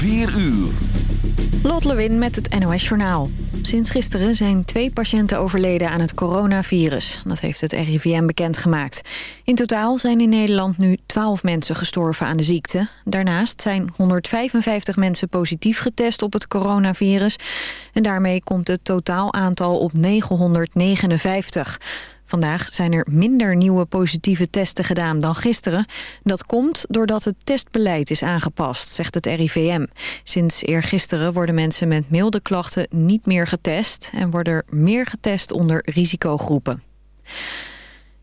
4 uur. Lot Lewin met het NOS Journaal. Sinds gisteren zijn twee patiënten overleden aan het coronavirus. Dat heeft het RIVM bekendgemaakt. In totaal zijn in Nederland nu 12 mensen gestorven aan de ziekte. Daarnaast zijn 155 mensen positief getest op het coronavirus. En daarmee komt het totaal aantal op 959. Vandaag zijn er minder nieuwe positieve testen gedaan dan gisteren. Dat komt doordat het testbeleid is aangepast, zegt het RIVM. Sinds eergisteren worden mensen met milde klachten niet meer getest... en worden er meer getest onder risicogroepen.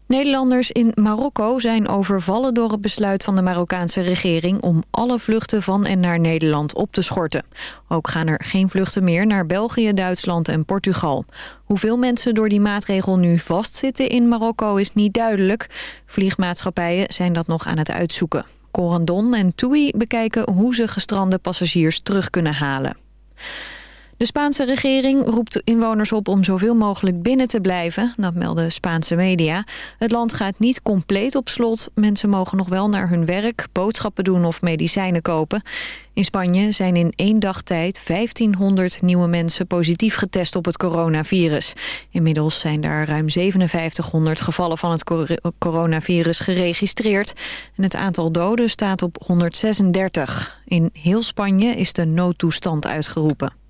Nederlanders in Marokko zijn overvallen door het besluit van de Marokkaanse regering om alle vluchten van en naar Nederland op te schorten. Ook gaan er geen vluchten meer naar België, Duitsland en Portugal. Hoeveel mensen door die maatregel nu vastzitten in Marokko is niet duidelijk. Vliegmaatschappijen zijn dat nog aan het uitzoeken. Corandon en TUI bekijken hoe ze gestrande passagiers terug kunnen halen. De Spaanse regering roept inwoners op om zoveel mogelijk binnen te blijven. Dat melden Spaanse media. Het land gaat niet compleet op slot. Mensen mogen nog wel naar hun werk, boodschappen doen of medicijnen kopen. In Spanje zijn in één dag tijd 1500 nieuwe mensen positief getest op het coronavirus. Inmiddels zijn daar ruim 5700 gevallen van het coronavirus geregistreerd. En het aantal doden staat op 136. In heel Spanje is de noodtoestand uitgeroepen.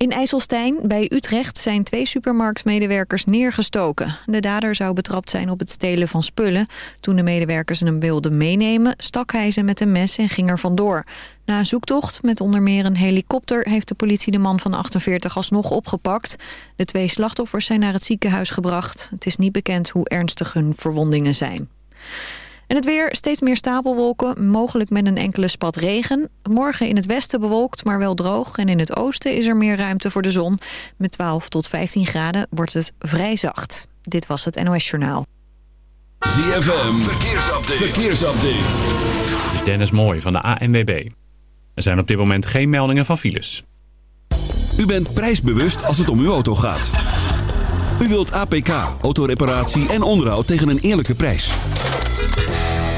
In IJsselstein bij Utrecht zijn twee supermarktmedewerkers neergestoken. De dader zou betrapt zijn op het stelen van spullen. Toen de medewerkers hem wilden meenemen, stak hij ze met een mes en ging er vandoor. Na een zoektocht met onder meer een helikopter... heeft de politie de man van 48 alsnog opgepakt. De twee slachtoffers zijn naar het ziekenhuis gebracht. Het is niet bekend hoe ernstig hun verwondingen zijn. En het weer, steeds meer stapelwolken, mogelijk met een enkele spat regen. Morgen in het westen bewolkt, maar wel droog. En in het oosten is er meer ruimte voor de zon. Met 12 tot 15 graden wordt het vrij zacht. Dit was het NOS Journaal. ZFM, verkeersupdate. verkeersupdate. Dit is Dennis Mooi van de ANWB. Er zijn op dit moment geen meldingen van files. U bent prijsbewust als het om uw auto gaat. U wilt APK, autoreparatie en onderhoud tegen een eerlijke prijs.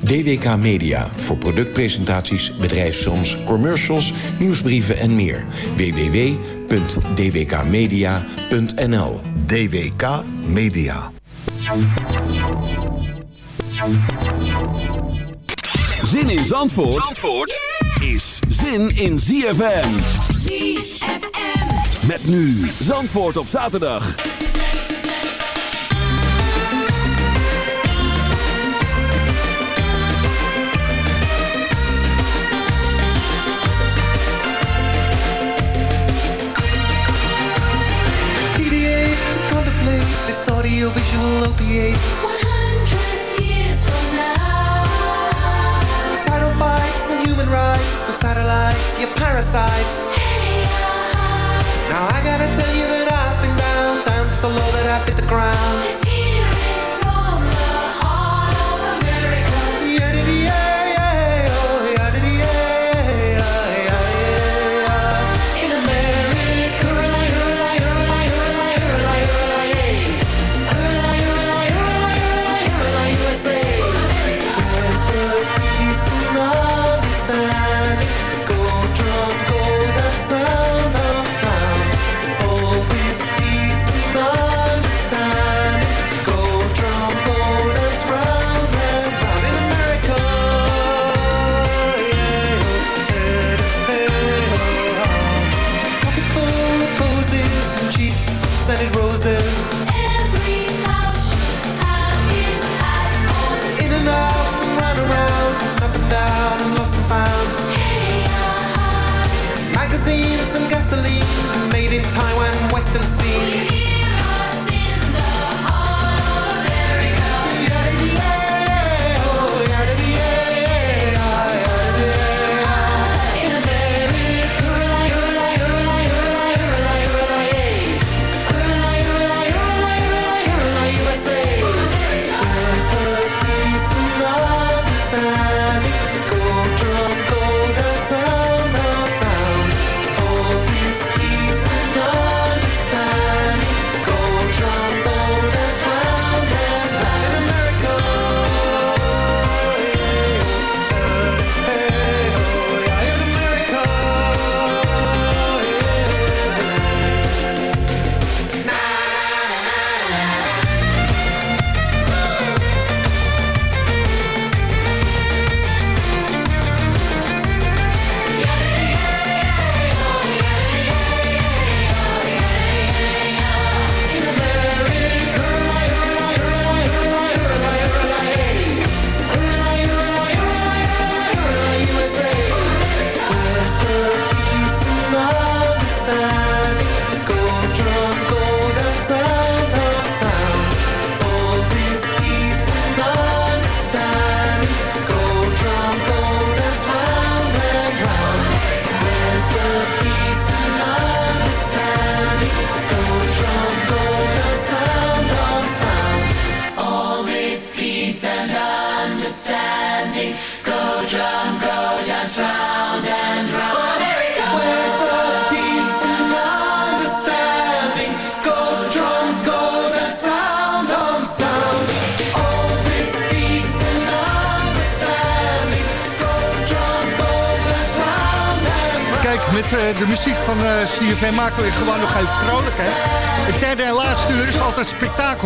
DWK Media voor productpresentaties, bedrijfsfilms, commercials, nieuwsbrieven en meer. www.dwkmedia.nl DWK Media. Zin in Zandvoort, Zandvoort is zin in ZFM. ZFM. Met nu Zandvoort op zaterdag. Audiovisual opiate. 100 years from now. Title fights and human rights for satellites, your parasites. Hey, uh, Now I gotta tell you that I've been down, down so low that I hit the ground.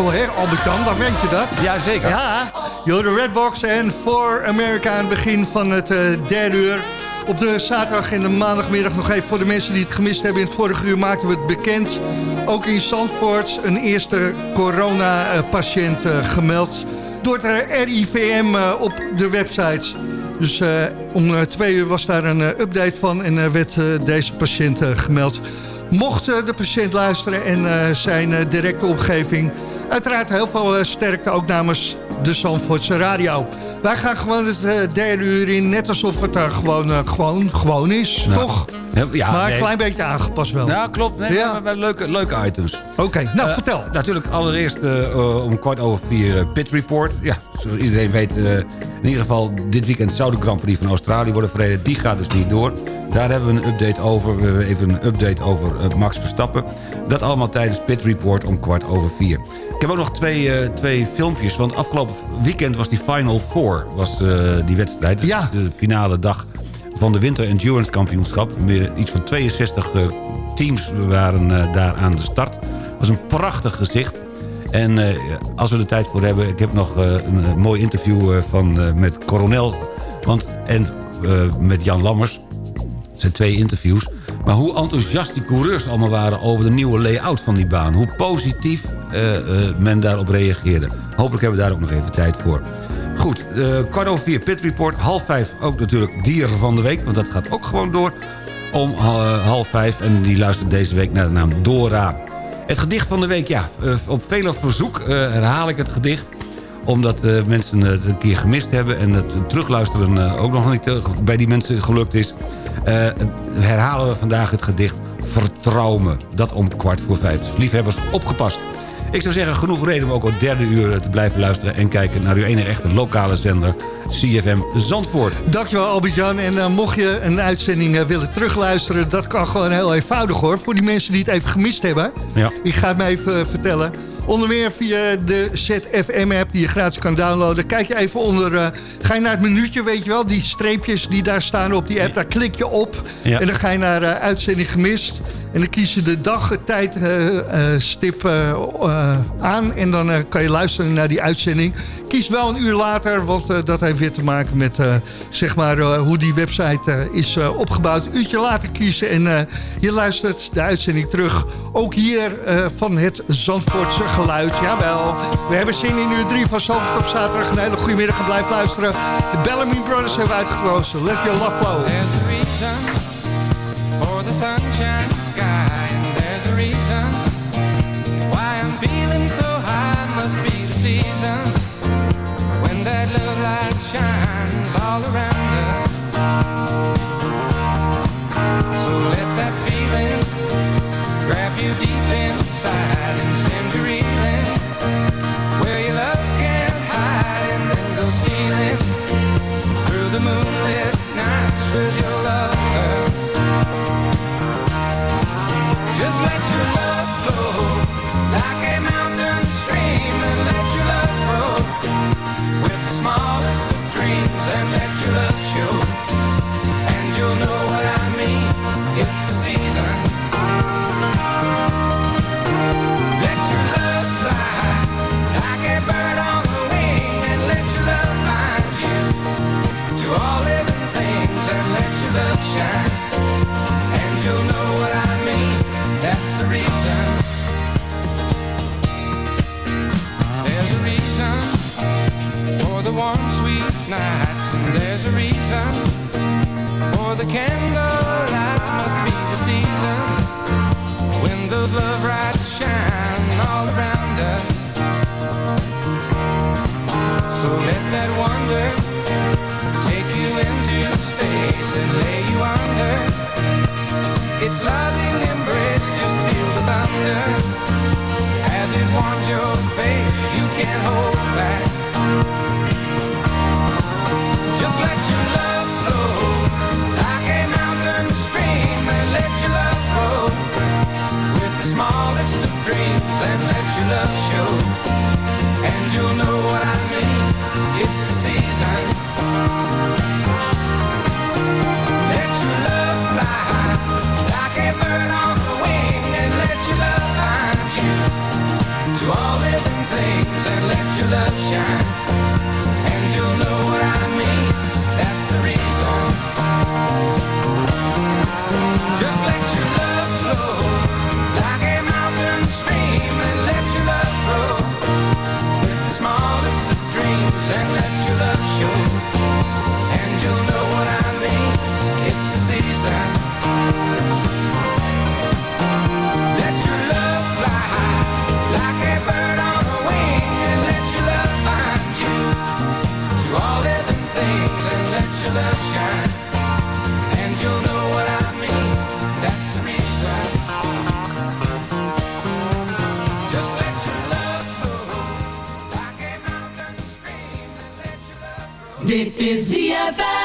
Spektakel, hè, Albert-Jan? Dan weet je dat. Ja, zeker. Ja, joh, de Redbox en For America aan het begin van het eh, derde uur. Op de zaterdag en de maandagmiddag nog even voor de mensen die het gemist hebben. In het vorige uur maakten we het bekend. Ook in Zandvoort een eerste corona-patiënt eh, gemeld. Door de RIVM eh, op de website. Dus om twee uur was daar een update van en eh, werd deze patiënt gemeld. Mocht de patiënt luisteren en zijn directe omgeving... uiteraard heel veel eh, sterkte ook namens de Zandvoortse radio. Wij gaan gewoon het eh, derde uur in, net alsof het daar gewoon, eh, gewoon, gewoon is, Nou, toch? Ja, maar nee. een klein beetje aangepast wel. Ja, klopt. Nee, Ja. maar, leuke, leuke items. Oké, nou vertel. Natuurlijk allereerst om kwart over vier eh, Pit Report. Ja, zoals iedereen weet, in ieder geval dit weekend zou de Grand Prix van Australië worden verreden. Die gaat dus niet door. Daar hebben we een update over. We hebben even een update over Max Verstappen. Dat allemaal tijdens Pit Report om kwart over vier. Ik heb ook nog twee, eh, twee filmpjes, want afgelopen weekend was die Final Four, was eh, die wedstrijd. Dus Ja. de finale dag van de Winter Endurance Kampioenschap. Meer- Iets van 62 eh, teams waren daar aan de start. Dat was een prachtig gezicht. En als we er tijd voor hebben... ik heb nog een mooi interview van, met Coronel want, en met Jan Lammers. Het zijn twee interviews. Maar hoe enthousiast die coureurs allemaal waren... over de nieuwe layout van die baan. Hoe positief eh, eh, men daarop reageerde. Hopelijk hebben we daar ook nog even tijd voor. Goed, eh, kwart over vier Pit Report. Half vijf ook natuurlijk dieren van de week. Want dat gaat ook gewoon door om half vijf. En die luistert deze week naar de naam Dora. Het gedicht van de week, ja. op vele verzoek herhaal ik het gedicht omdat mensen het een keer gemist hebben... en het terugluisteren ook nog niet bij die mensen gelukt is... eh, herhalen we vandaag het gedicht Vertrouw me. Dat om kwart voor vijf. Dus liefhebbers, opgepast. Ik zou zeggen, genoeg reden om ook het derde uur eh, te blijven luisteren... en kijken naar uw enige echte lokale zender, CFM Zandvoort. Dankjewel Albert-Jan. En eh, mocht je een uitzending willen terugluisteren... dat kan gewoon heel eenvoudig hoor. Voor die mensen die het even gemist hebben. Ja. Ik ga het me even vertellen. Onder meer via de ZFM-app die je gratis kan downloaden. Kijk je even onder... eh, ga je naar het minuutje, weet je wel. Die streepjes die daar staan op die app. Daar klik je op. Ja. En dan ga je naar eh, uitzending gemist. En dan kies je de dag, het tijd, eh, eh, eh, aan. En dan kan je luisteren naar die uitzending. Kies wel een uur later, want dat heeft weer te maken met zeg maar, hoe die website is opgebouwd. Uurtje later kiezen en je luistert de uitzending terug. Ook hier van het Zandvoortse geluid. Jawel, we hebben zin in uur 3 van Zandvoort op zaterdag. Een hele goede middag en blijf luisteren. De Bellamy Brothers hebben uitgekozen. Let your love flow. the sunshine sky, and there's a reason why I'm feeling so high. Must be the season when that love light shines all around us. So let that feeling grab you deep inside and send you. Het is ZFM.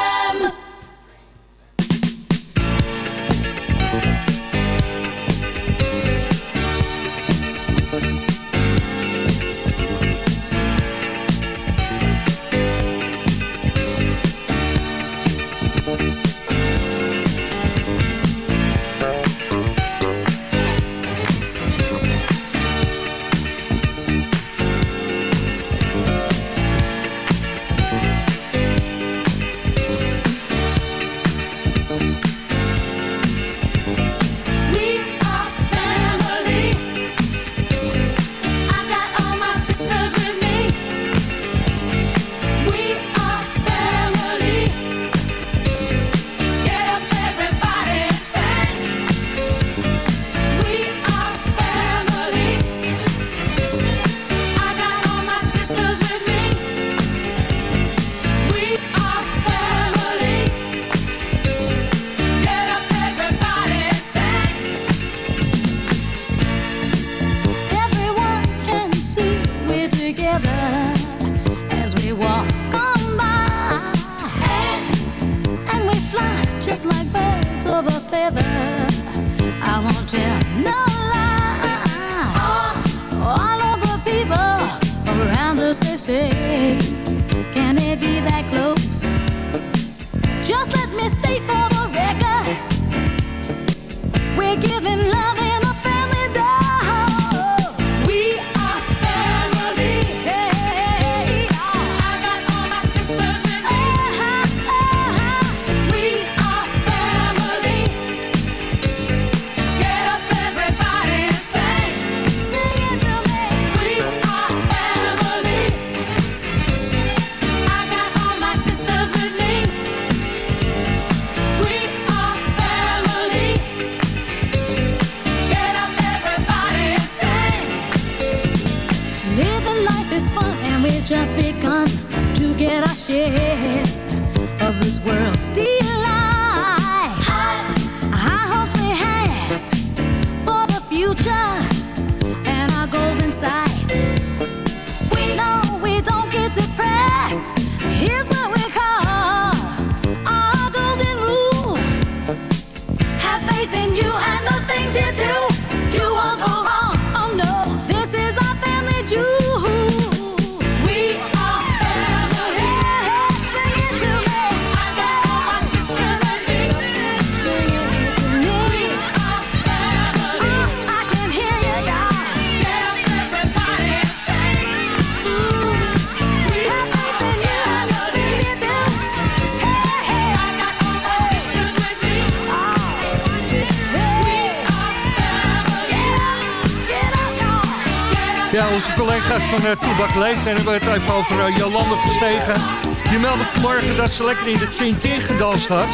En hebben we het even over uh, Jolande Verstegen. Die meldde vanmorgen dat ze lekker in de Chin gedanst had.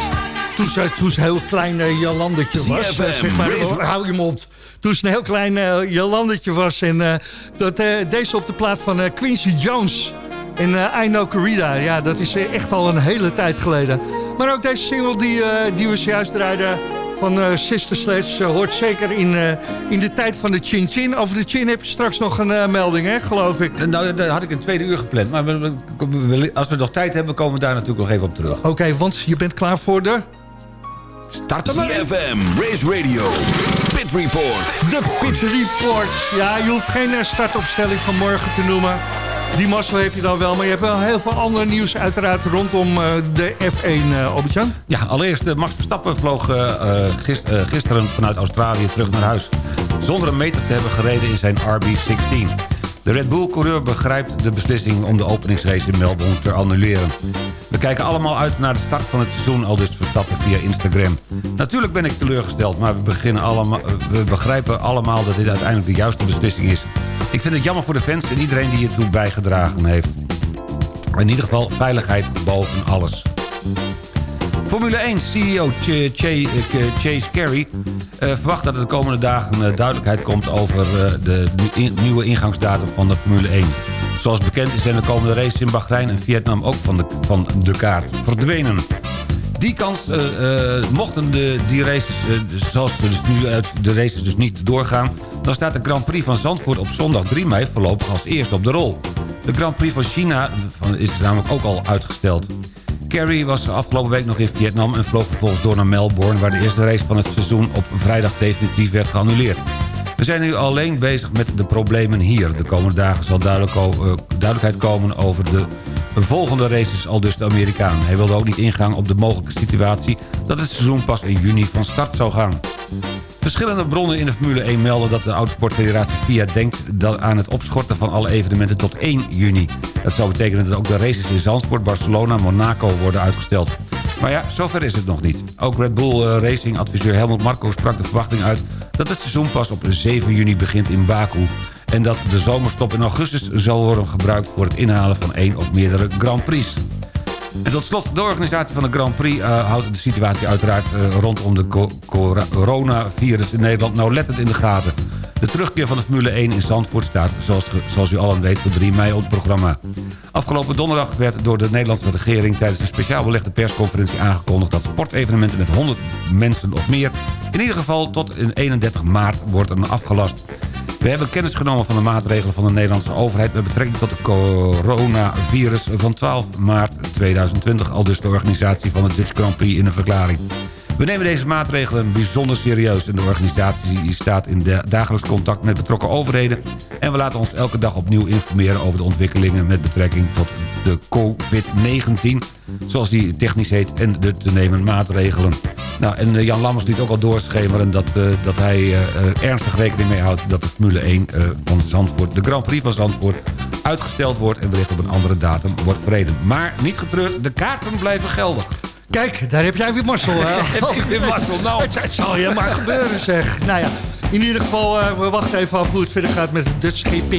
Toen ze, toen ze een heel klein uh, Jolandetje was. Eh, zeg maar, oh, hou je mond. Toen ze een heel klein uh, Jolandetje was. En uh, dat, uh, deze op de plaat van Quincy Jones. En uh, I Know Corrida. Ja, dat is echt al een hele tijd geleden. Maar ook deze single die, die we zojuist draaiden van uh, Sister Sledge... Uh, hoort zeker in, uh, in de tijd van de Chin Chin. Over de Chin heb je straks nog een uh, melding, hè, geloof ik. Nou, dat had ik een tweede uur gepland. Maar als we nog tijd hebben, komen we daar natuurlijk nog even op terug. Oké, want je bent klaar voor de... Starten CFM, Race Radio, Pit Report. De Pit Report. Ja, je hoeft geen eh, startopstelling van morgen te noemen. Die mazzel heb je dan wel, maar je hebt wel heel veel ander nieuws uiteraard rondom eh, de F1, uh, Albert-Jan. Ja, allereerst eh, Max Verstappen vloog eh, eh, gis- eh, gisteren vanuit Australië terug naar huis. Zonder een meter te hebben gereden in zijn RB16. De Red Bull-coureur begrijpt de beslissing om de openingsrace in Melbourne te annuleren. We kijken allemaal uit naar de start van het seizoen, al dus Verstappen via Instagram. Natuurlijk ben ik teleurgesteld, maar we, beginnen allemaal, we begrijpen allemaal dat dit uiteindelijk de juiste beslissing is. Ik vind het jammer voor de fans en iedereen die hiertoe bijgedragen heeft. In ieder geval veiligheid boven alles. Formule 1 CEO Ch- Ch- Chase Carey eh, verwacht dat er de komende dagen eh, duidelijkheid komt over eh, de nieuwe ingangsdatum van de Formule 1. Zoals bekend zijn de komende races in Bahrein en Vietnam ook van de, van de kaart verdwenen. Die kans, mochten de, die races, dus zoals dus nu de races dus niet doorgaan... dan staat de Grand Prix van Zandvoort op zondag 3 mei voorlopig als eerste op de rol. De Grand Prix van China is namelijk ook al uitgesteld. Kerry was afgelopen week nog in Vietnam en vloog vervolgens door naar Melbourne... waar de eerste race van het seizoen op vrijdag definitief werd geannuleerd. We zijn nu alleen bezig met de problemen hier. De komende dagen zal eh, duidelijkheid komen over de volgende races, al dus de Amerikaan. Hij wilde ook niet ingaan op de mogelijke situatie... dat het seizoen pas in juni van start zou gaan. Verschillende bronnen in de Formule 1 melden dat de Autosportfederatie FIA denkt dat aan het opschorten van alle evenementen tot 1 juni. Dat zou betekenen dat ook de races in Zandvoort, Barcelona, Monaco worden uitgesteld. Maar ja, zover is het nog niet. Ook Red Bull eh, Racing adviseur Helmut Marko sprak de verwachting uit dat het seizoen pas op 7 juni begint in Baku. En dat de zomerstop in augustus zal worden gebruikt voor het inhalen van één of meerdere Grand Prix. En tot slot, de organisatie van de Grand Prix eh, houdt de situatie uiteraard eh, rondom de coronavirus in Nederland nauwlettend in de gaten. De terugkeer van de Formule 1 in Zandvoort staat, zoals, zoals u allen weet, voor 3 mei op het programma. Afgelopen donderdag werd door de Nederlandse regering tijdens een speciaal belegde persconferentie aangekondigd dat sportevenementen met 100 mensen of meer in ieder geval tot in 31 maart worden afgelast. We hebben kennis genomen van de maatregelen van de Nederlandse overheid... met betrekking tot de coronavirus van 12 maart 2020... al dus de organisatie van de Dutch Grand Prix in een verklaring. We nemen deze maatregelen bijzonder serieus... en de organisatie staat in da- dagelijks contact met betrokken overheden... en we laten ons elke dag opnieuw informeren over de ontwikkelingen... met betrekking tot de COVID-19, zoals die technisch heet... en de te nemen maatregelen. Nou, en eh, Jan Lammers liet ook al doorschemeren dat, eh, dat hij eh, er ernstig rekening mee houdt... dat de Formule 1 eh, van Zandvoort, de Grand Prix van Zandvoort... uitgesteld wordt en wellicht op een andere datum wordt verreden. Maar niet getreurd, de kaarten blijven geldig. Kijk, daar heb jij weer mazzel. hè? Heb ik weer mazzel, nou. Het, het zal je maar gebeuren, zeg. Nou ja, in ieder geval, eh, we wachten even af hoe het verder gaat met de Dutch GP.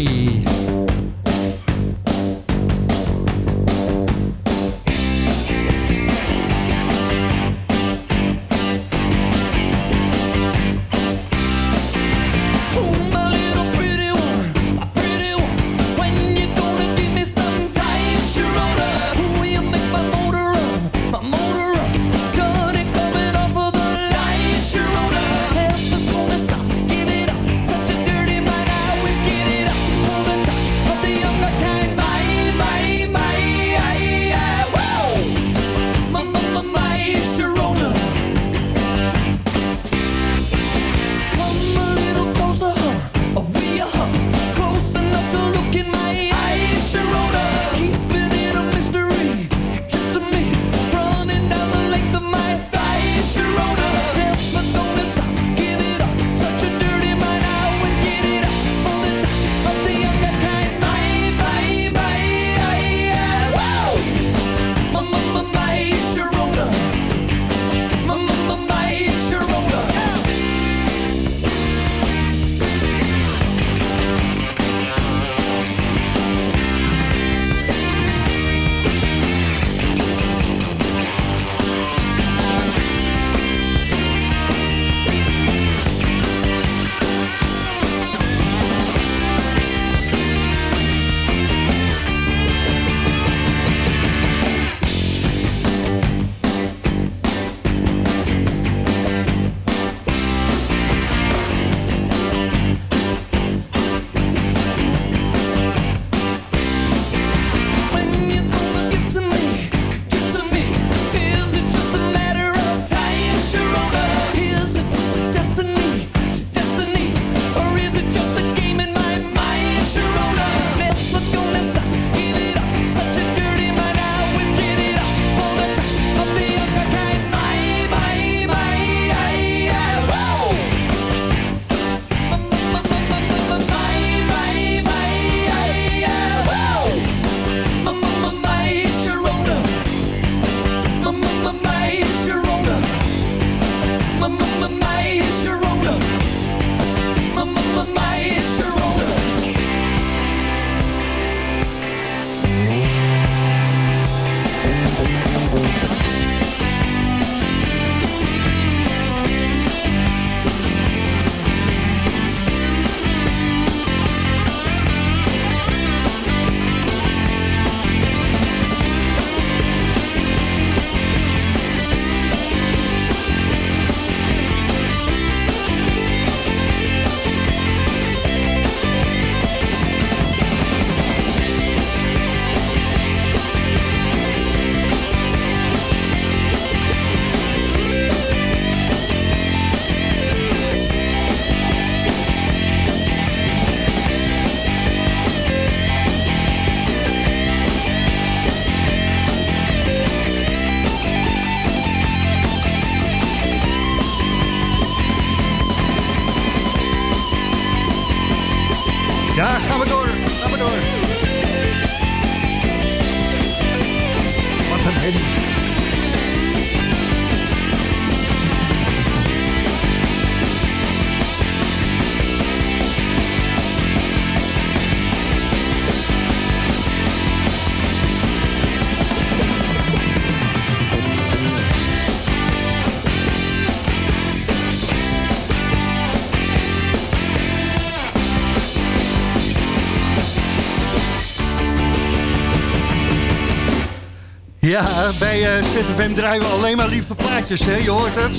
Ja, bij eh, ZFM draaien we alleen maar lieve plaatjes, hè? Je hoort het.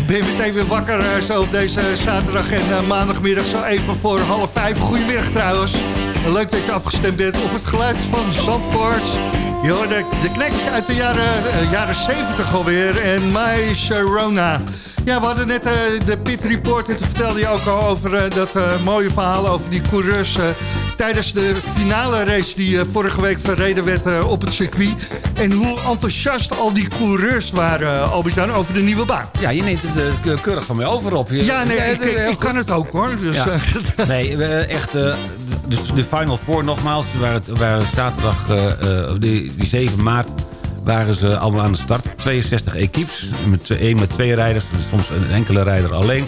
Ik ben meteen weer wakker eh, zo op deze zaterdag en eh, maandagmiddag zo even voor half vijf. Goedemiddag trouwens. En Leuk dat je afgestemd bent op het geluid van Zandvoort. Je hoorde de knecht uit de jaren, jaren 70 alweer en My Sharona. Ja, we hadden net eh, de Pit Report en toen vertelde je ook al over eh, dat eh, mooie verhaal over die coureurs... tijdens de finale race die vorige week verreden werd op het circuit. En hoe enthousiast al die coureurs waren, Albert-Jan, over de nieuwe baan. Ja, je neemt het keurig van mij over op. Je- Ja, nee, ik, kan het ook hoor. Dus, Ja. Nee, echt, de, de Final Four nogmaals, waren, waren zaterdag, eh, eh, die, die 7 maart, waren ze allemaal aan de start. 62 equipes, met, één met twee rijders, soms een enkele rijder alleen.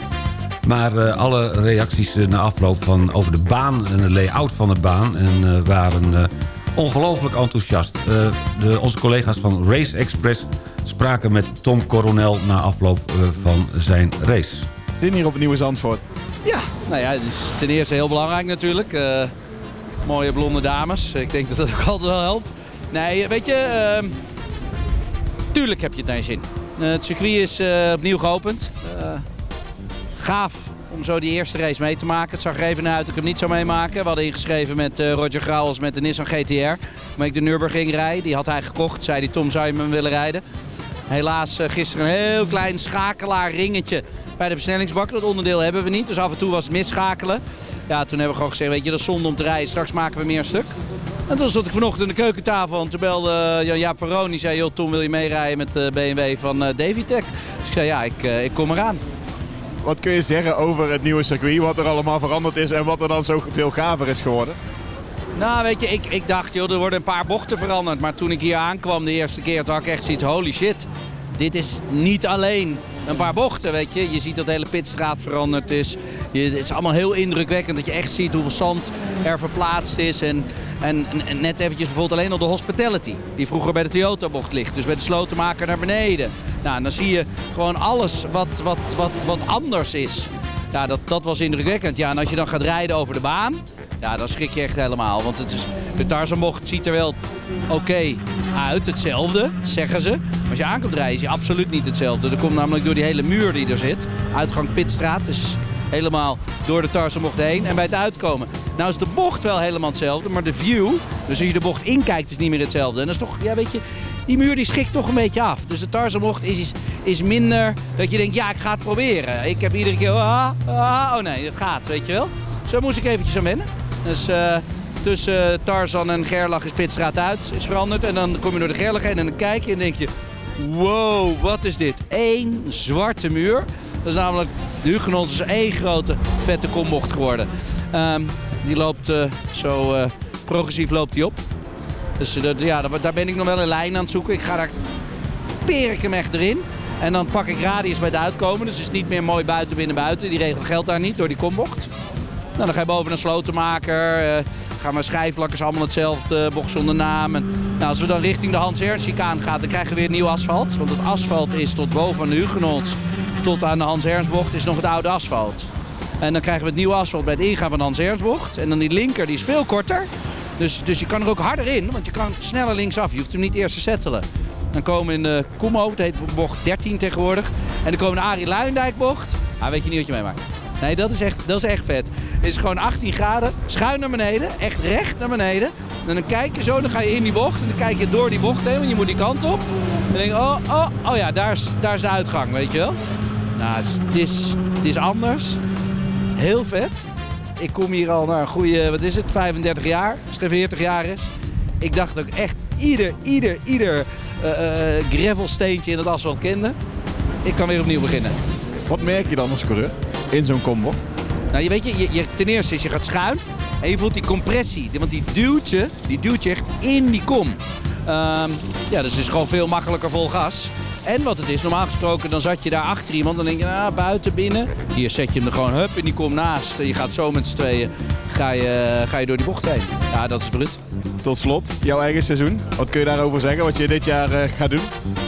Maar eh, alle reacties eh, na afloop van, over de baan en de layout van de baan en, eh, waren eh, ongelooflijk enthousiast. Eh, de, onze collega's van Race Express spraken met Tom Coronel na afloop eh, van zijn race. Zin hier op het Nieuwe Zandvoort. Ja, nou ja, het is ten eerste heel belangrijk natuurlijk. Eh, mooie blonde dames. Ik denk dat dat ook altijd wel helpt. Nee, weet je, ehm, tuurlijk heb je het naar je zin. Eh, het circuit is eh, opnieuw geopend. Eh, gaaf om zo die eerste race mee te maken. Het zag er even uit dat ik hem niet zou meemaken. We hadden ingeschreven met Roger Grauwels met de Nissan GTR. Maar ik de Nürburgring rijd. Die had hij gekocht. Zei die Tom, zou je hem willen rijden? Helaas gisteren een heel klein schakelaar ringetje bij de versnellingsbak. Dat onderdeel hebben we niet. Dus af en toe was het misschakelen. Ja, toen hebben we gewoon gezegd, weet je, dat is zonde om te rijden. Straks maken we meer stuk. En toen zat ik vanochtend aan de keukentafel en toen belde eh, Jan-Jaap van Roon. Die zei, joh Tom, wil je meerijden met de BMW van eh Davitech? Dus ik zei, ja, ik, eh, ik kom eraan. Wat kun je zeggen over het nieuwe circuit? Wat er allemaal veranderd is en wat er dan zo veel gaver is geworden? Nou, weet je, ik, ik dacht, joh, er worden een paar bochten veranderd. Maar toen ik hier aankwam de eerste keer, toen had ik echt zoiets, holy shit. Dit is niet alleen een paar bochten, weet je. Je ziet dat de hele pitstraat veranderd is. Je, het is allemaal heel indrukwekkend dat je echt ziet hoeveel zand er verplaatst is. En, en, net eventjes bijvoorbeeld alleen al de hospitality. Die vroeger bij de Toyota-bocht ligt. Dus bij de slotenmaker naar beneden. Nou, en dan zie je gewoon alles wat, wat, wat, wat anders is. Ja, dat, dat was indrukwekkend. Ja, en als je dan gaat rijden over de baan, ja, dan schrik je echt helemaal. Want het is, de Tarzanbocht ziet er wel oké uit, hetzelfde, zeggen ze. Maar als je aankomt rijden is je absoluut niet hetzelfde. Dat komt namelijk door die hele muur die er zit. Uitgang Pitstraat is helemaal door de Tarzanbocht heen. En bij het uitkomen, nou is de bocht wel helemaal hetzelfde, maar de view, dus als je de bocht inkijkt, is niet meer hetzelfde. En dat is toch, ja weet je, die muur die schikt toch een beetje af. Dus de Tarzanbocht is, is, minder dat je denkt, ja, ik ga het proberen. Ik heb iedere keer, ah, ah, oh nee, het gaat, weet je wel. Zo moest ik eventjes aan wennen. Dus eh, tussen Tarzan en Gerlach is Pitstraat uit, is veranderd. En dan kom je door de Gerlach heen en dan kijk je en denk je, wow, wat is dit? Eén zwarte muur. Dat is namelijk, de Huguenots is één grote vette kombocht geworden. Ehm, die loopt eh, zo eh, progressief loopt die op. Dus ja, daar- daar ben ik nog wel een lijn aan het zoeken. Ik ga daar peer ik hem echt erin. En dan pak ik radius bij de uitkomen. Dus het is niet meer mooi buiten, binnen, buiten. Die regel geldt daar niet door die kombocht. Nou, dan ga je boven een slotenmaker. eh, gaan we schijflakkers allemaal hetzelfde. Bocht zonder naam. En, nou, als we dan richting de Hans Ernst-chicaan gaan, dan krijgen we weer nieuw asfalt. Want het asfalt is tot boven de Huguenots. Tot aan de Hans Ernstbocht is nog het oude asfalt. En dan krijgen we het nieuwe asfalt bij het ingaan van de Hans Ernstbocht. En dan die linker, die is veel korter. Dus, dus je kan er ook harder in, want je kan sneller linksaf. Je hoeft hem niet eerst te settelen. Dan komen in de Koemhoofd, dat heet bocht 13 tegenwoordig. En dan komen de Arie Luijendijk bocht. Ah, weet je niet wat je meemaakt. Nee, dat is echt, dat is echt vet. Het is gewoon 18 graden, schuin naar beneden, echt recht naar beneden. En dan kijk je zo, dan ga je in die bocht en dan kijk je door die bocht heen, want je moet die kant op. En dan denk je, oh, oh, oh ja, daar is, daar is de uitgang, weet je wel. Nou, het is, het is, anders. Heel vet. Ik kom hier al naar een goede, wat is het, 35 jaar, als het 40 jaar is. Ik dacht ik echt ieder, ieder, ieder eh, gravelsteentje in het asfalt kende. Ik kan weer opnieuw beginnen. Wat merk je dan als coureur in zo'n combo? Nou, je weet je, je, je- ten eerste is je gaat schuin en je voelt die compressie. Want die duwt je, die duwt je echt in die kom. Ehm, ja, dus het is gewoon veel makkelijker vol gas. En wat het is, normaal gesproken dan zat je daar achter iemand. Dan denk je, ah, buiten, binnen. Hier zet je hem er gewoon hup in die kom naast. En je gaat zo met z'n tweeën ga je, ga je door die bocht heen. Ja, dat is brut. Tot slot, jouw eigen seizoen. Wat kun je daarover zeggen, wat je dit jaar eh, gaat doen?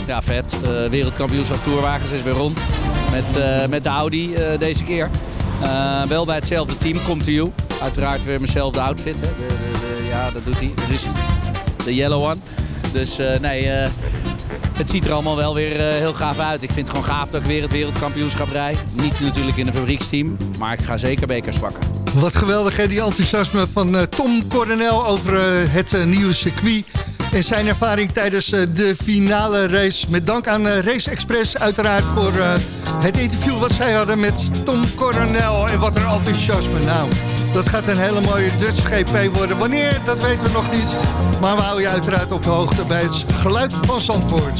Ja, vet. Eh, wereldkampioenschap Tourwagens is weer rond. Met, eh, met de Audi eh, deze keer. Eh, wel bij hetzelfde team, to You. Uiteraard weer mijnzelfde outfit. Hè. De, de, ja, dat doet hij. Russie. De yellow one. Dus nee, het ziet er allemaal wel weer heel gaaf uit. Ik vind het gewoon gaaf dat ik weer het wereldkampioenschap rijd. Niet natuurlijk in een fabrieksteam, maar ik ga zeker bekers pakken. Wat geweldig, hè? die enthousiasme van Tom Coronel over het nieuwe circuit. En zijn ervaring tijdens eh, de finale race. Met dank aan eh, Race Express uiteraard voor eh, het interview wat zij hadden met Tom Coronel. En wat een enthousiasme. Nou, dat gaat een hele mooie Dutch GP worden. Wanneer, dat weten we nog niet. Maar we houden je uiteraard op de hoogte bij het geluid van Zandvoort.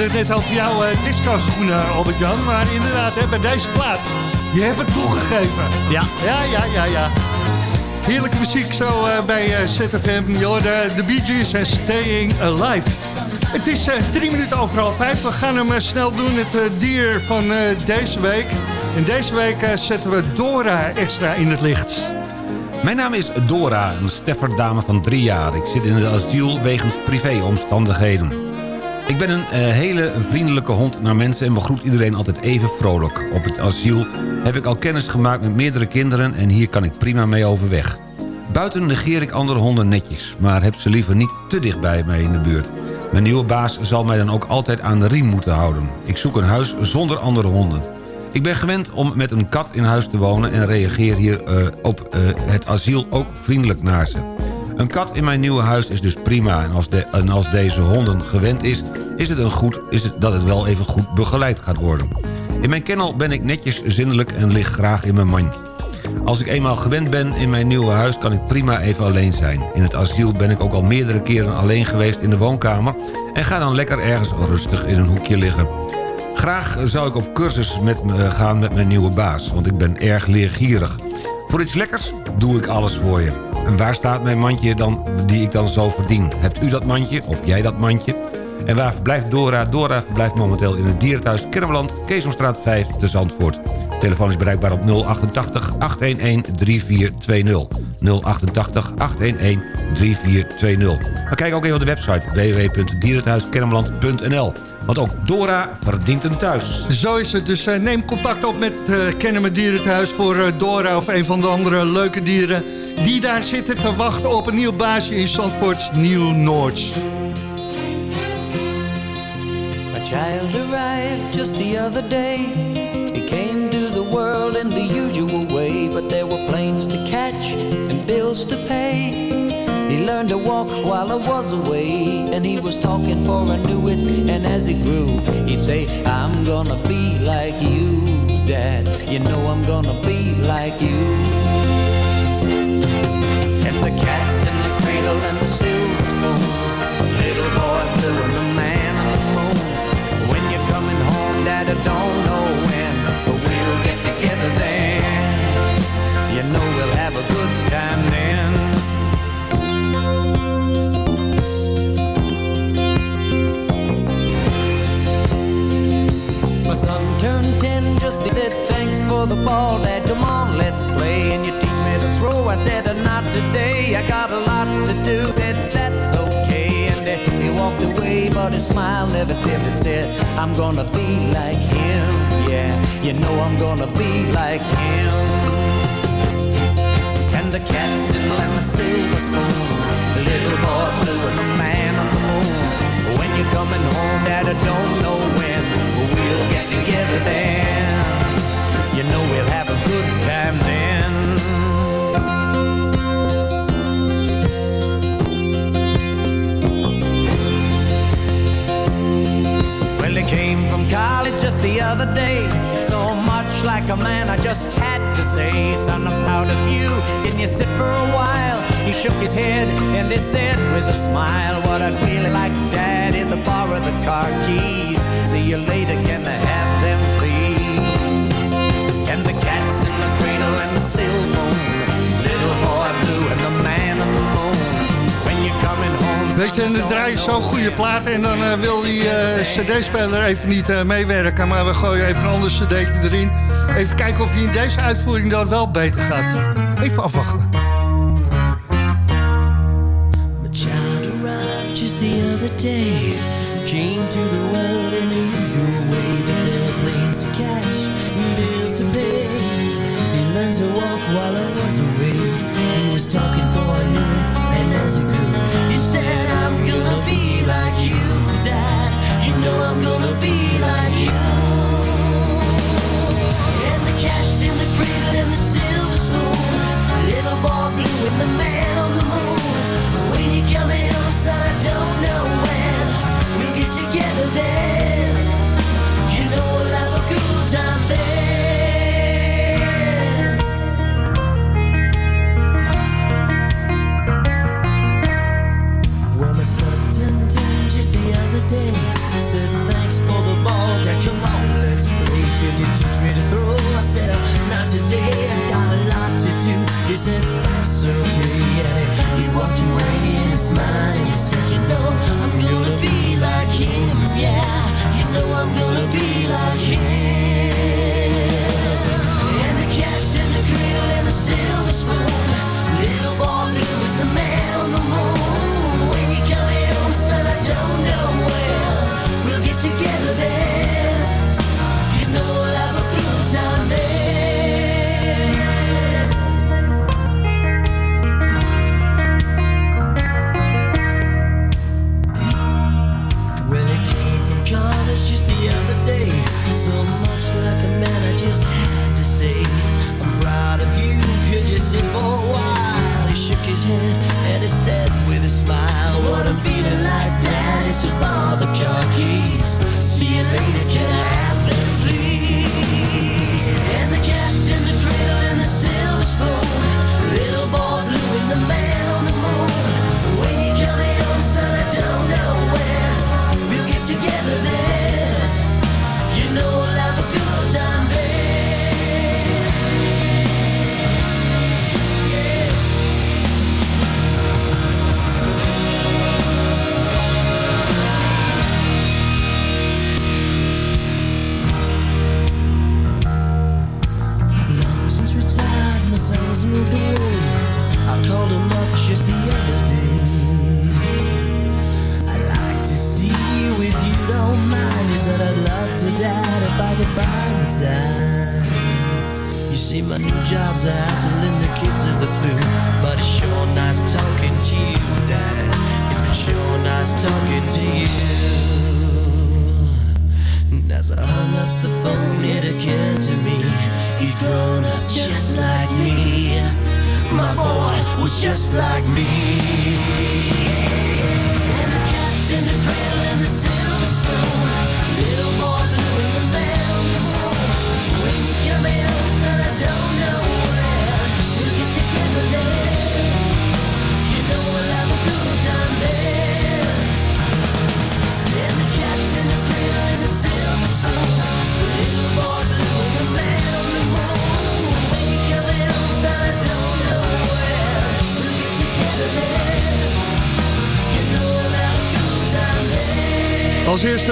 Hadden het net over jouw uh, disco-schoenen, Albert-Jan. Maar inderdaad, hè, bij deze plaat. Je hebt het toegegeven. Ja. Ja, ja, ja, ja. Heerlijke muziek zo uh, bij uh, ZFM. Je hoorde de Bee Gees en Staying Alive. Het is uh, drie minuten over half vijf. We gaan hem snel doen, het dier van deze week. En deze week zetten we Dora extra in het licht. Mijn naam is Dora, een Stefferdame van drie jaar. Ik zit in het asiel wegens privéomstandigheden. Ik ben een uh, hele vriendelijke hond naar mensen en begroet iedereen altijd even vrolijk. Op het asiel heb ik al kennis gemaakt met meerdere kinderen en hier kan ik prima mee overweg. Buiten negeer ik andere honden netjes, maar heb ze liever niet te dicht bij mij in de buurt. Mijn nieuwe baas zal mij dan ook altijd aan de riem moeten houden. Ik zoek een huis zonder andere honden. Ik ben gewend om met een kat in huis te wonen en reageer hier uh, op uh, het asiel ook vriendelijk naar ze. Een kat in mijn nieuwe huis is dus prima. En als, als deze honden gewend is, is het, een goed, is het dat het wel even goed begeleid gaat worden. In mijn kennel ben ik netjes zindelijk en lig graag in mijn mandje. Als ik eenmaal gewend ben in mijn nieuwe huis kan ik prima even alleen zijn. In het asiel ben ik ook al meerdere keren alleen geweest in de woonkamer... en ga dan lekker ergens rustig in een hoekje liggen. Graag zou ik op cursus met me gaan met mijn nieuwe baas, want ik ben erg leergierig. Voor iets lekkers doe ik alles voor je. En waar staat mijn mandje dan, die ik dan zo verdien? Hebt u dat mandje, of jij dat mandje? En waar verblijft Dora? Dora verblijft momenteel in het dierenthuis Kennemerland... Keesomstraat 5 te Zandvoort. Telefoon is bereikbaar op 088 811 3420. 088 811 3420. Maar kijk ook even op de website www.dierenthuiskennemerland.nl. Want ook Dora verdient een thuis. Zo is het, dus eh, neem contact op met uh, Kennemer Dierenthuis voor eh, Dora of een van de andere leuke dieren die daar zitten te wachten op een nieuw baasje in Zandvoort, Nieuw-Noords. A child arrived just the other day. He came to the world in the usual way, but there were planes to catch and bills to pay. Learned to walk while I was away, and he was talking for I knew it. And as he grew, he'd say, I'm gonna be like you, Dad. You know I'm gonna be like you. And the cat's in the cradle and the the ball, Dad. Come on, let's play. And you teach me to throw. I said uh, not today. I got a lot to do. Said that's okay. And uh, he walked away, but his smile never dimmed. And said I'm gonna be like him. Yeah, you know I'm gonna be like him. And the cat's in and the silver spoon. Little boy blue and the man on the moon. When you're coming home, Dad, I don't know when, we'll get together then. You know we'll have a good time then. Well, he came from college just the other day. So much like a man, I just had to say, Son, I'm proud of you. Can you sit for a while? He shook his head and he said with a smile, What I'd really like, Dad, is to borrow the car keys. See you later, can I have them? And the cat's in the cradle and the silver moon. Little boy blue and the man on the moon. When you're coming home. Weet je, en dan draai je zo'n goede plaat en dan eh, wil die eh, cd-speler even niet eh, meewerken. Maar we gooien even een ander cd'tje erin. Even kijken of hij in deze uitvoering dan wel beter gaat. Even afwachten. child arrived just the other day. Came to the world in the usual way, but there were planes to catch while I was away. He was talking for I knew it, and as he grew, he said, I'm gonna be like you, Dad. You know I'm gonna be like you. And the cat's in the cradle and the silver spoon. Little boy blue and the man day. Said thanks for the ball, Dad. Come on, let's play. Could you teach me to throw? I said uh, not today. I got a lot to do. He said that's okay, and he, he walked away and smiled head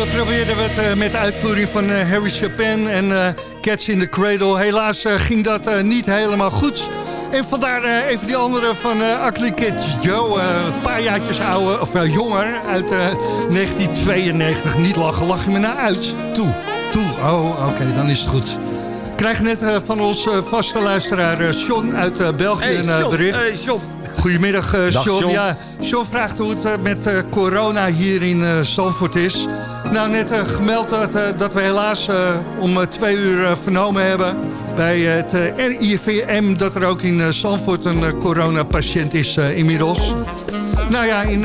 probeerden we het eh, met de uitvoering van eh, Harry Chapin en eh, Cats in the Cradle. Helaas ging dat niet helemaal goed. En vandaar eh, even die andere van eh Ugly Kid Joe. eh, een paar jaartjes ouder, of eh, jonger, uit eh, 1992. Niet lachen, lach je me nou uit? Toe. Toe, oh, oké, dan is het goed. We krijgen net eh, van ons eh, vaste luisteraar eh, John uit eh, België Hey, een eh, bericht. hey, John. Goedemiddag, eh, Dag, John. John. Ja, John vraagt hoe het met eh, corona hier in eh Zandvoort is. Nou, net eh, gemeld dat, eh, dat we helaas eh, om twee uur vernomen hebben... bij het RIVM dat er ook in Zandvoort een coronapatiënt is inmiddels. Nou ja, in,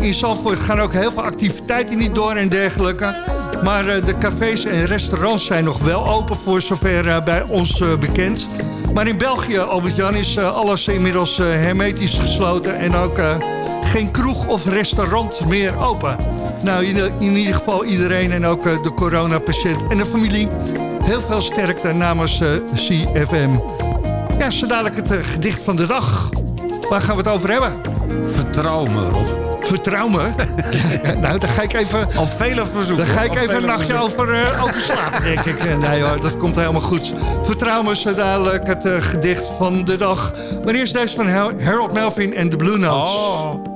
in Zandvoort gaan ook heel veel activiteiten niet door en dergelijke. Maar de cafés en restaurants zijn nog wel open voor zover bij ons bekend. Maar in België, Albert-Jan, is alles inmiddels hermetisch gesloten... en ook geen kroeg of restaurant meer open. Nou, in, in ieder geval iedereen en ook eh, de coronapatiënt en de familie... heel veel sterkte namens eh, CFM. Ja, zo dadelijk het eh, gedicht van de dag. Waar gaan we het over hebben? Vertrouw me, Rob. Vertrouw me? nou, daar ga ik even... Al vele verzoeken. Daar ga ik Al even een nachtje verzoeken. over, eh, over slapen, denk ik. Eh, Nee hoor, dat komt helemaal goed. Vertrouw me zo dadelijk het eh, gedicht van de dag. Maar eerst deze van Har- Harold Melvin en de Blue Notes. Oh.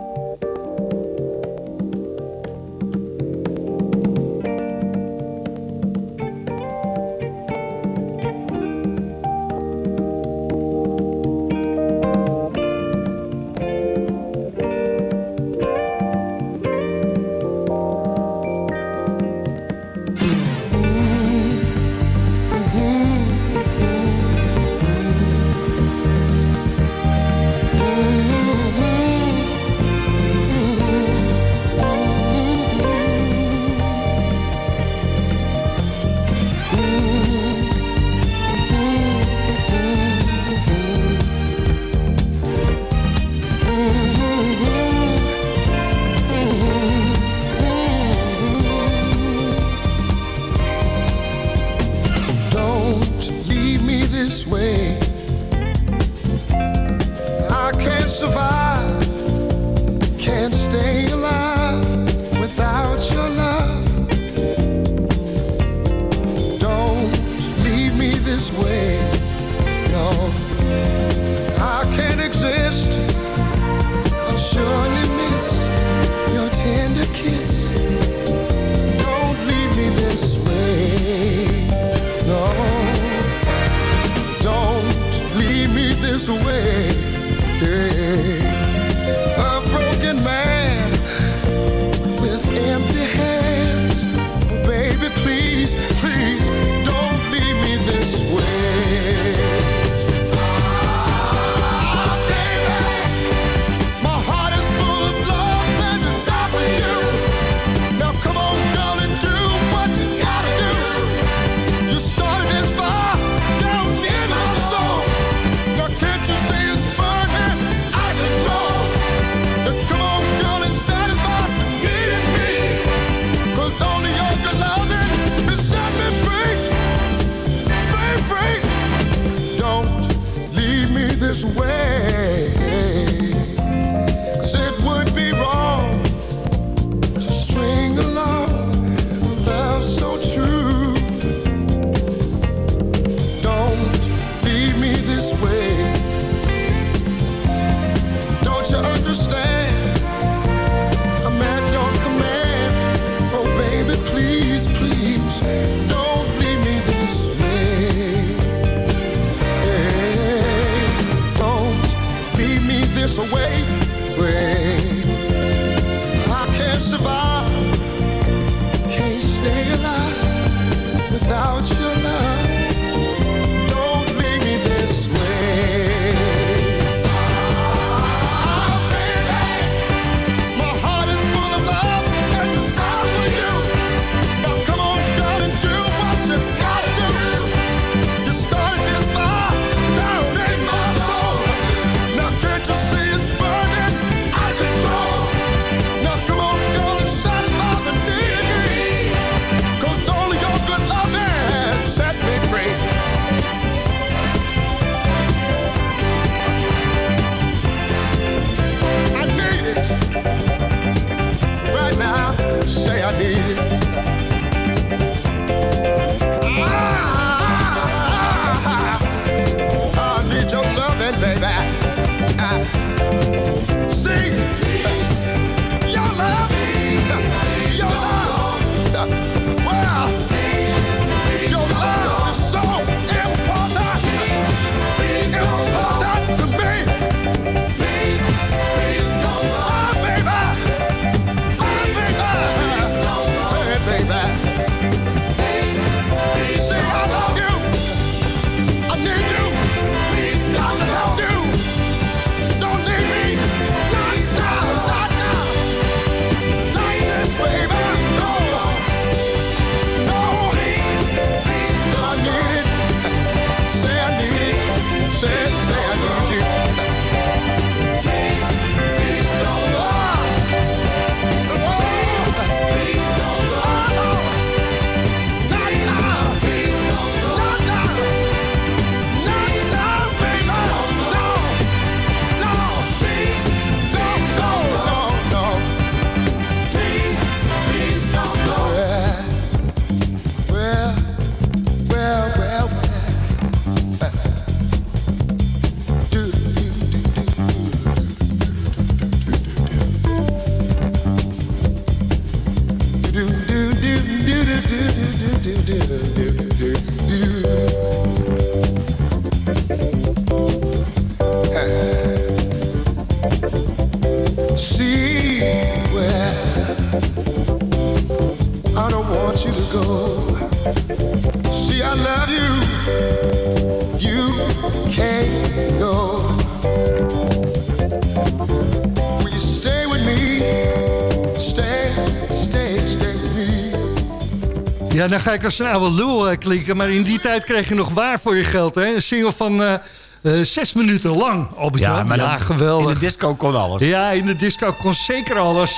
Dan ga ik als een oude lul eh, klinken. Maar in die tijd kreeg je nog waar voor je geld. Hè? Een single van eh, eh, zes minuten lang. Albert Ja, maar ja, dan- geweldig. in de disco kon alles. Ja, in de disco kon zeker alles.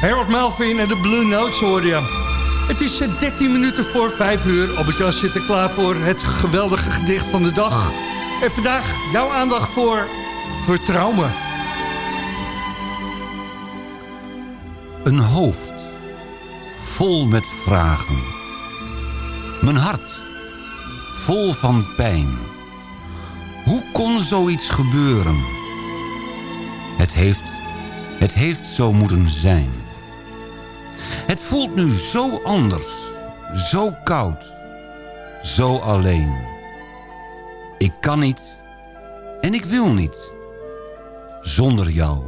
Harold Melvin en de Blue Notes hoorde je. Het is eh, 13 minuten voor 5 uur. Albert Jan zit er klaar voor het geweldige gedicht van de dag. En vandaag jouw aandacht voor vertrouwen. Een hoofd vol met vragen. Mijn hart vol van pijn. Hoe kon zoiets gebeuren? Het heeft, het heeft zo moeten zijn. Het voelt nu zo anders, zo koud, zo alleen. Ik kan niet en ik wil niet zonder jou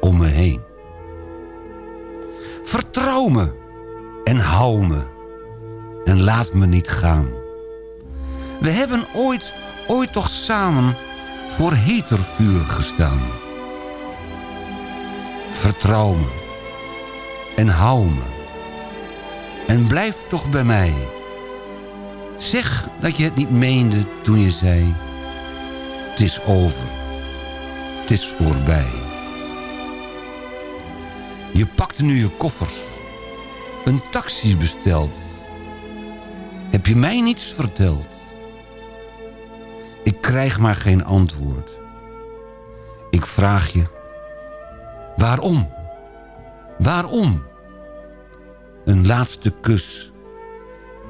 om me heen. Vertrouw me en hou me en laat me niet gaan. We hebben ooit, ooit toch samen voor heter vuur gestaan. Vertrouw me en hou me en blijf toch bij mij. Zeg dat je het niet meende toen je zei... Het is over, het is voorbij. Je pakte nu je koffers. Een taxi besteld. Heb je mij niets verteld? Ik krijg maar geen antwoord. Ik vraag je... Waarom? Waarom? Een laatste kus.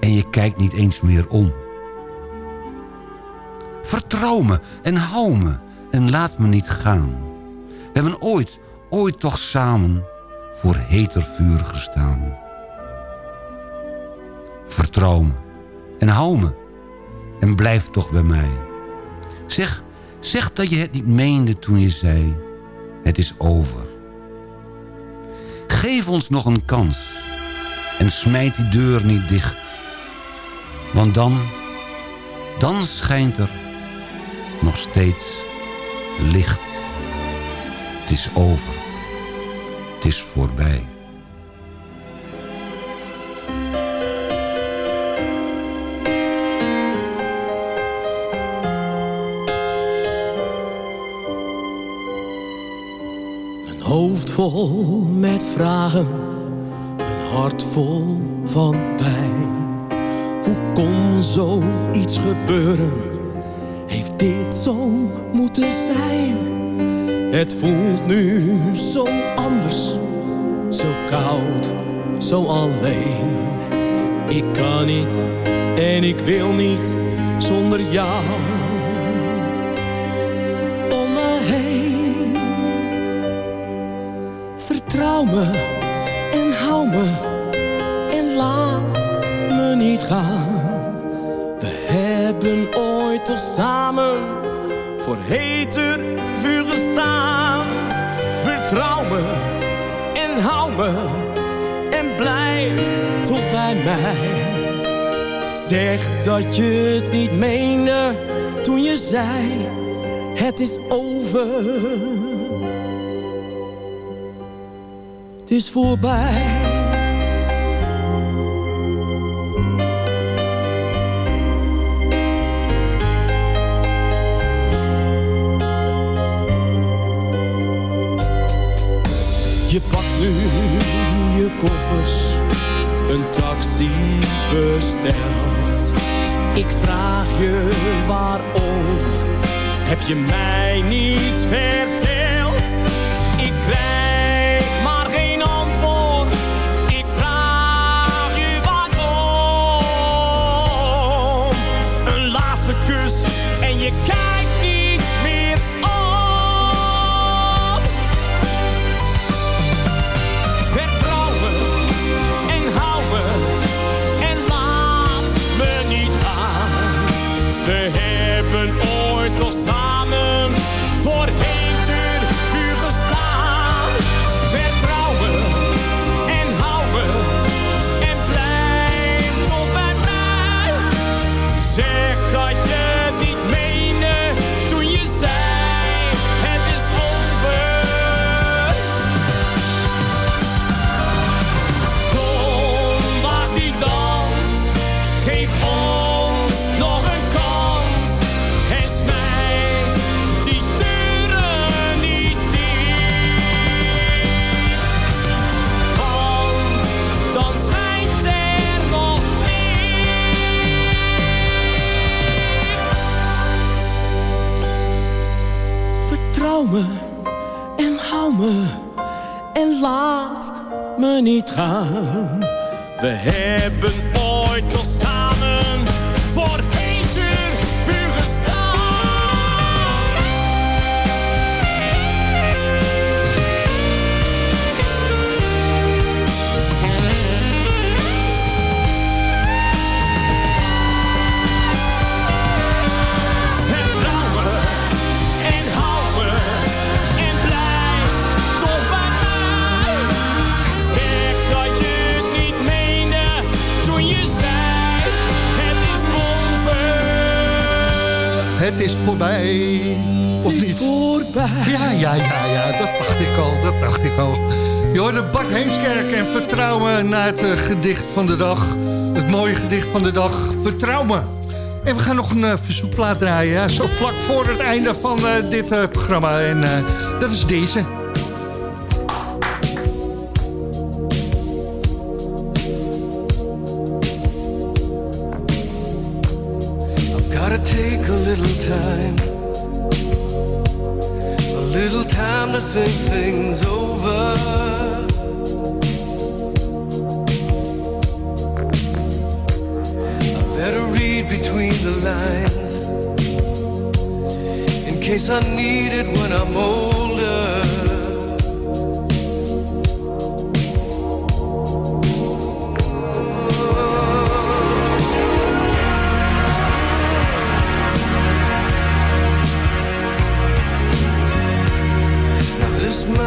En je kijkt niet eens meer om. Vertrouw me en hou me en laat me niet gaan. We hebben ooit, ooit toch samen voor heter vuur gestaan. Vertrouw me en hou me en blijf toch bij mij. Zeg, zeg dat je het niet meende toen je zei, het is over. Geef ons nog een kans en smijt die deur niet dicht. Want dan, dan schijnt er nog steeds licht. Het is over. Het is voorbij. Hoofd vol met vragen, mijn hart vol van pijn. Hoe kon zoiets gebeuren? Heeft dit zo moeten zijn? Het voelt nu zo anders, zo koud, zo alleen. Ik kan niet en ik wil niet zonder jou toch samen voor heter vuur gestaan. Vertrouw me en hou me en blijf toch bij mij. Zeg dat je het niet meende toen je zei het is over. Het is voorbij. Koffers, een taxi besteld. Ik vraag je waarom, heb je mij niets verteld? Ik krijg niet gaan. We hebben Nico. Je hoorde Bart Heemskerk en vertrouwen naar het eh, gedicht van de dag. Het mooie gedicht van de dag, vertrouwen. En we gaan nog een eh, verzoekplaat draaien, zo vlak voor het einde van eh, dit programma. En dat is deze. think things over between the lines in case I need it when I'm old.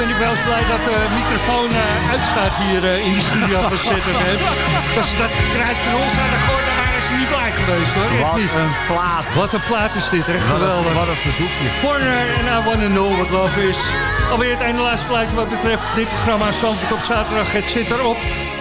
Ben ik wel eens blij dat de microfoon eh, uitstaat hier eh, in die studio van ZFM. Als ze dat gekruid van ons hadden gehoord, dan waren ze niet blij geweest hoor. Echt Wat niet. een plaat. Wat een plaat is dit, echt Wat een- geweldig. Wat een verzoekje. Foreigner en I Wanna Know What Love Is. Alweer het ene laatste plaatje wat betreft dit programma Zandvoort op zaterdag. Het zit erop.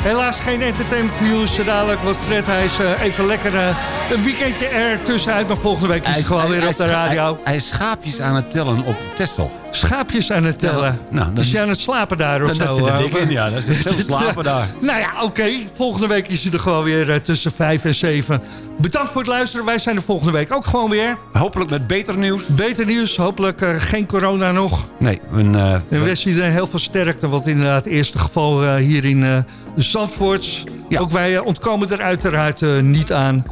Helaas geen entertainment. Zo dadelijk wordt Fred hij is eh, even lekker eh, een weekendje er tussenuit. Maar volgende week is hij gewoon weer op de radio. Hij, hij is schaapjes aan het tellen op Texel. Schaapjes aan het tellen. nou, dan- is hij aan het slapen daar of Dat- dat zo? zit eh, dik of- in, ja. Dat zit slapen daar. Nou ja, oké. Volgende week is hij er gewoon weer eh, tussen 5 en 7. Bedankt voor het luisteren. Wij zijn er volgende week ook gewoon weer. Hopelijk met beter nieuws. Beter nieuws. Hopelijk eh, geen corona nog. Nee, een, eh, En wens iedereen heel veel sterkte. Want inderdaad, het eerste geval eh, hier in eh Zandvoort. Ook wij eh, ontkomen er uiteraard eh, niet aan.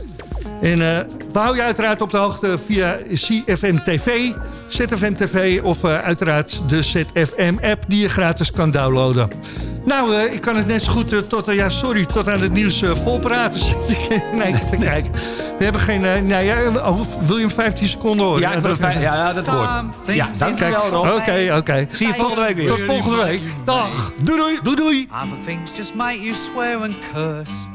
En eh, we houden je uiteraard op de hoogte via CFM TV, ZFM TV... of eh, uiteraard de ZFM-app die je gratis kan downloaden. Nou, eh, ik kan het net zo goed eh, tot, ja, sorry, tot aan het nieuws volpraten. nee, te kijken. We hebben geen... eh nou ja, oh, wil je hem 15 seconden horen? Ja, vijf- ja, ja, dat hoort. Ja, dankjewel, Rob. Oké, oké. Zie je volgende week weer. Tot volgende week. Dag. Doei, doei. Doei, doei. Other things just make you swear and curse.